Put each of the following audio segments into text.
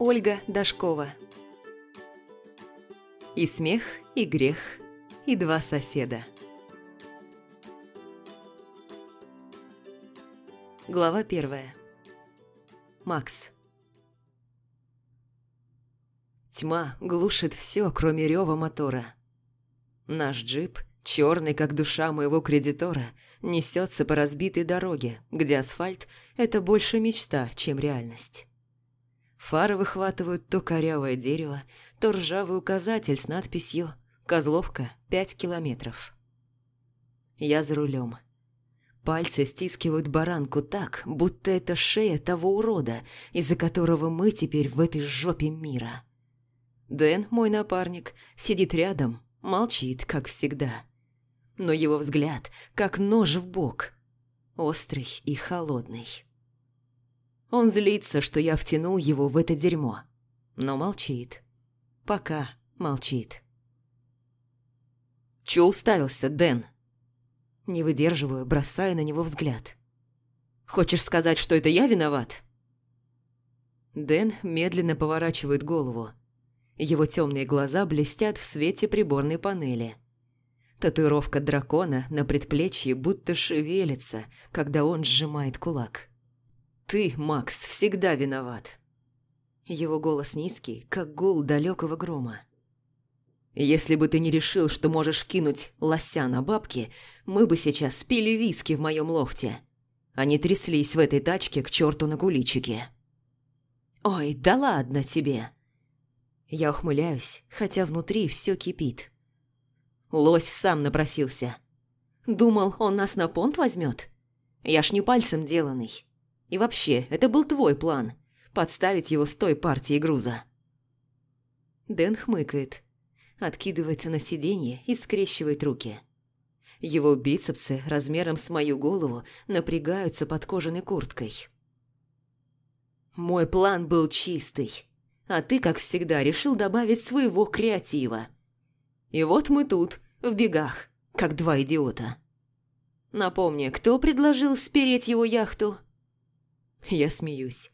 Ольга Дашкова И смех, и грех, и два соседа Глава первая Макс Тьма глушит все, кроме рева мотора. Наш джип, черный как душа моего кредитора, несется по разбитой дороге, где асфальт – это больше мечта, чем реальность. Фары выхватывают то корявое дерево, то ржавый указатель с надписью «Козловка, 5 километров». Я за рулем. Пальцы стискивают баранку так, будто это шея того урода, из-за которого мы теперь в этой жопе мира. Дэн, мой напарник, сидит рядом, молчит, как всегда. Но его взгляд, как нож в бок, острый и холодный. Он злится, что я втянул его в это дерьмо, но молчит. Пока молчит. «Чё уставился, Дэн?» Не выдерживаю, бросая на него взгляд. «Хочешь сказать, что это я виноват?» Дэн медленно поворачивает голову, его темные глаза блестят в свете приборной панели. Татуировка дракона на предплечье будто шевелится, когда он сжимает кулак. «Ты, Макс, всегда виноват». Его голос низкий, как гул далекого грома. «Если бы ты не решил, что можешь кинуть лося на бабки, мы бы сейчас пили виски в моем лофте. Они тряслись в этой тачке к черту на куличике». «Ой, да ладно тебе!» Я ухмыляюсь, хотя внутри все кипит. Лось сам напросился. Думал, он нас на понт возьмет? Я ж не пальцем деланный. И вообще, это был твой план – подставить его с той партией груза. Дэн хмыкает, откидывается на сиденье и скрещивает руки. Его бицепсы размером с мою голову напрягаются под кожаной курткой. Мой план был чистый а ты, как всегда, решил добавить своего креатива. И вот мы тут, в бегах, как два идиота. Напомни, кто предложил спереть его яхту? Я смеюсь,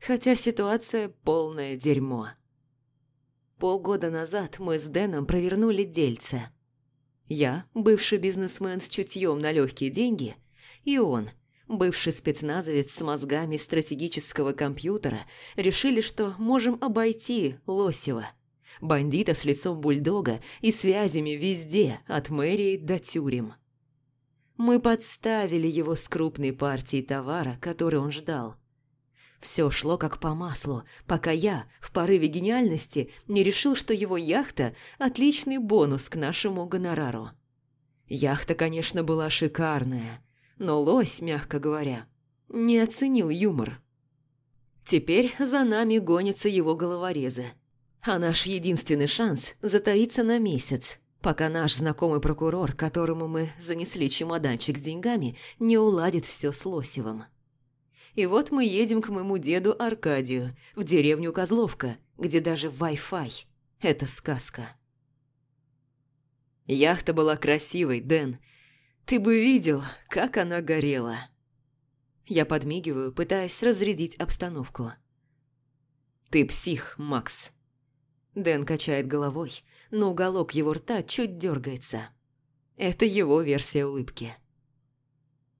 хотя ситуация полное дерьмо. Полгода назад мы с Дэном провернули дельце. Я, бывший бизнесмен с чутьем на легкие деньги, и он, бывший спецназовец с мозгами стратегического компьютера, решили, что можем обойти Лосева. Бандита с лицом бульдога и связями везде, от мэрии до тюрем. Мы подставили его с крупной партией товара, который он ждал. Все шло как по маслу, пока я, в порыве гениальности, не решил, что его яхта – отличный бонус к нашему гонорару. Яхта, конечно, была шикарная – но лось, мягко говоря, не оценил юмор. Теперь за нами гонятся его головорезы. А наш единственный шанс затаиться на месяц, пока наш знакомый прокурор, которому мы занесли чемоданчик с деньгами, не уладит все с Лосевым. И вот мы едем к моему деду Аркадию, в деревню Козловка, где даже Wi-Fi – это сказка. Яхта была красивой, Дэн, ты бы видел, как она горела. Я подмигиваю, пытаясь разрядить обстановку. Ты псих, Макс. Дэн качает головой, но уголок его рта чуть дергается. Это его версия улыбки.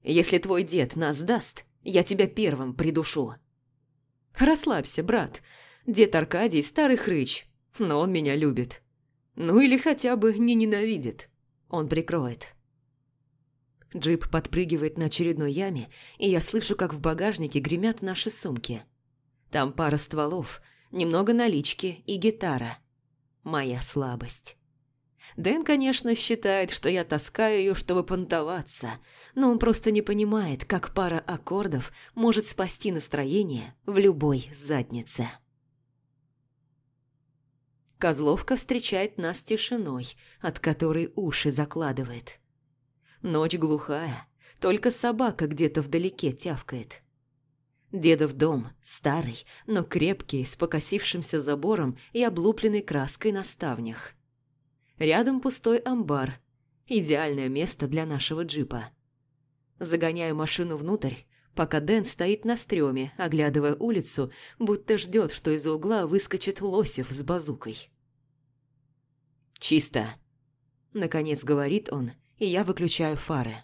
Если твой дед нас даст, я тебя первым придушу. Расслабься, брат. Дед Аркадий старый хрыч, но он меня любит. Ну или хотя бы не ненавидит. Он прикроет. Джип подпрыгивает на очередной яме, и я слышу, как в багажнике гремят наши сумки. Там пара стволов, немного налички и гитара. Моя слабость. Дэн, конечно, считает, что я таскаю ее, чтобы понтоваться, но он просто не понимает, как пара аккордов может спасти настроение в любой заднице. Козловка встречает нас тишиной, от которой уши закладывает. Ночь глухая, только собака где-то вдалеке тявкает. Дедов дом, старый, но крепкий, с покосившимся забором и облупленной краской на ставнях. Рядом пустой амбар. Идеальное место для нашего джипа. Загоняю машину внутрь, пока Дэн стоит на стреме, оглядывая улицу, будто ждет, что из-за угла выскочит Лосев с базукой. «Чисто», – наконец говорит он, и я выключаю фары.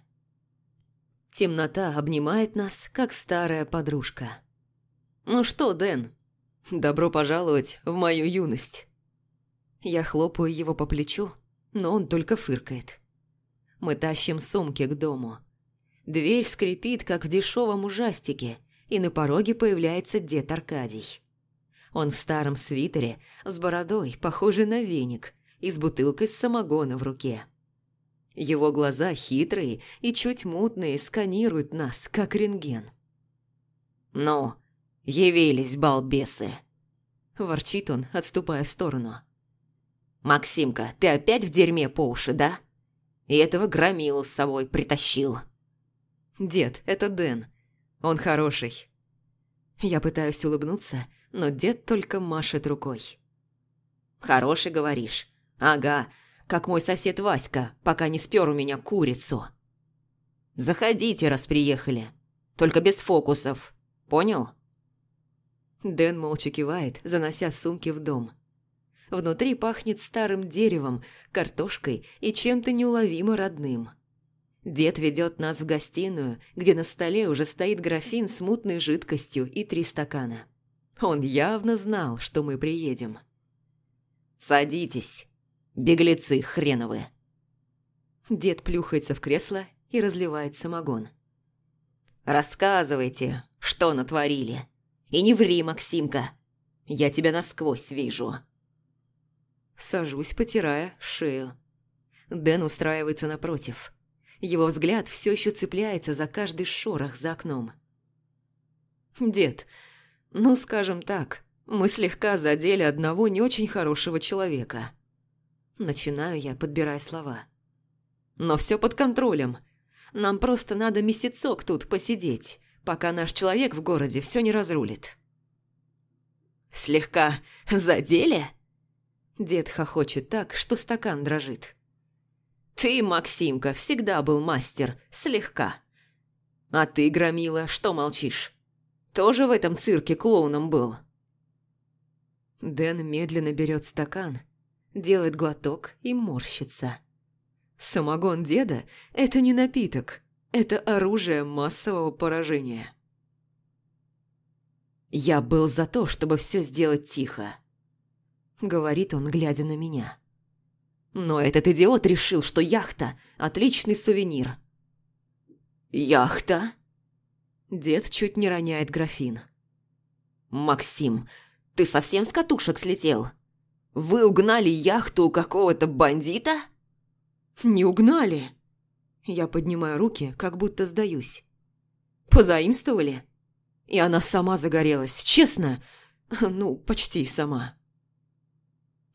Темнота обнимает нас, как старая подружка. «Ну что, Дэн, добро пожаловать в мою юность». Я хлопаю его по плечу, но он только фыркает. Мы тащим сумки к дому. Дверь скрипит, как в дешевом ужастике, и на пороге появляется дед Аркадий. Он в старом свитере, с бородой, похожей на веник, и с бутылкой с самогона в руке. Его глаза хитрые и чуть мутные сканируют нас, как рентген. «Ну, явились балбесы!» – ворчит он, отступая в сторону. «Максимка, ты опять в дерьме по уши, да? И этого громилу с собой притащил». «Дед, это Дэн. Он хороший». Я пытаюсь улыбнуться, но дед только машет рукой. «Хороший, говоришь? Ага, как мой сосед Васька, пока не спер у меня курицу. Заходите, раз приехали. Только без фокусов. Понял? Дэн молча кивает, занося сумки в дом. Внутри пахнет старым деревом, картошкой и чем-то неуловимо родным. Дед ведет нас в гостиную, где на столе уже стоит графин с мутной жидкостью и три стакана. Он явно знал, что мы приедем. «Садитесь», Беглецы хреновые. Дед плюхается в кресло и разливает самогон. «Рассказывайте, что натворили. И не ври, Максимка. Я тебя насквозь вижу». Сажусь, потирая шею. Дэн устраивается напротив. Его взгляд все еще цепляется за каждый шорох за окном. «Дед, ну, скажем так, мы слегка задели одного не очень хорошего человека». Начинаю я, подбирая слова. Но все под контролем. Нам просто надо месяцок тут посидеть, пока наш человек в городе все не разрулит. Слегка задели? Дед хохочет так, что стакан дрожит. Ты, Максимка, всегда был мастер, слегка. А ты, Громила, что молчишь? Тоже в этом цирке клоуном был? Дэн медленно берет стакан – делает глоток и морщится. Самогон деда – это не напиток, это оружие массового поражения. «Я был за то, чтобы все сделать тихо», – говорит он, глядя на меня. «Но этот идиот решил, что яхта – отличный сувенир». «Яхта?» Дед чуть не роняет графин. «Максим, ты совсем с катушек слетел?» Вы угнали яхту у какого-то бандита?» «Не угнали!» Я поднимаю руки, как будто сдаюсь. «Позаимствовали?» И она сама загорелась, честно. Ну, почти сама.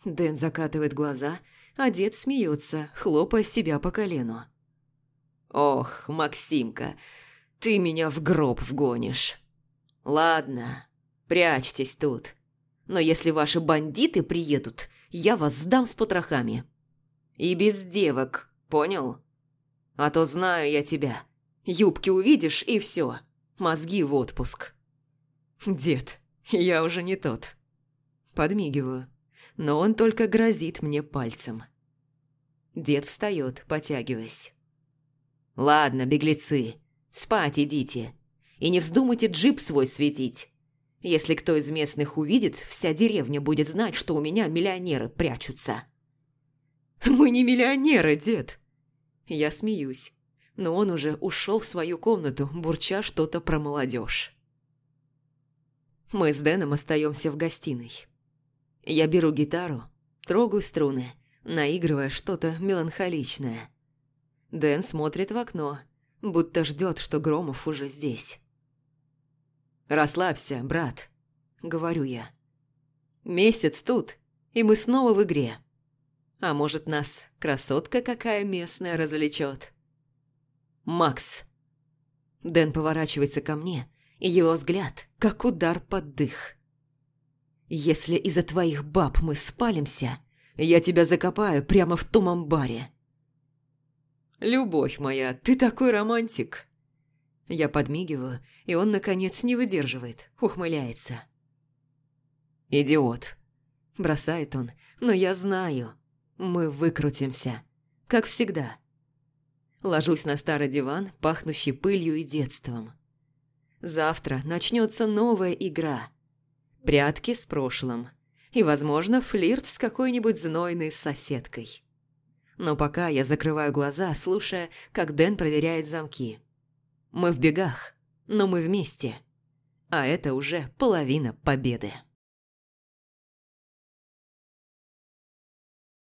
Дэн закатывает глаза, а дед смеется, хлопая себя по колену. «Ох, Максимка, ты меня в гроб вгонишь. Ладно, прячьтесь тут. Но если ваши бандиты приедут, я вас сдам с потрохами. И без девок, понял? А то знаю я тебя. Юбки увидишь, и все. Мозги в отпуск. Дед, я уже не тот. Подмигиваю, но он только грозит мне пальцем. Дед встает, потягиваясь. «Ладно, беглецы, спать идите. И не вздумайте джип свой светить. Если кто из местных увидит, вся деревня будет знать, что у меня миллионеры прячутся. «Мы не миллионеры, дед!» Я смеюсь, но он уже ушел в свою комнату, бурча что-то про молодежь. Мы с Дэном остаемся в гостиной. Я беру гитару, трогаю струны, наигрывая что-то меланхоличное. Дэн смотрит в окно, будто ждет, что Громов уже здесь. «Расслабься, брат», — говорю я. «Месяц тут, и мы снова в игре. А может, нас красотка какая местная развлечет?» «Макс». Дэн поворачивается ко мне, и его взгляд, как удар под дых. «Если из-за твоих баб мы спалимся, я тебя закопаю прямо в том амбаре». «Любовь моя, ты такой романтик!» Я подмигиваю, и он, наконец, не выдерживает, ухмыляется. «Идиот!» – бросает он, но я знаю. Мы выкрутимся, как всегда. Ложусь на старый диван, пахнущий пылью и детством. Завтра начнется новая игра. Прятки с прошлым. И, возможно, флирт с какой-нибудь знойной соседкой. Но пока я закрываю глаза, слушая, как Дэн проверяет замки. Мы в бегах, но мы вместе. А это уже половина победы.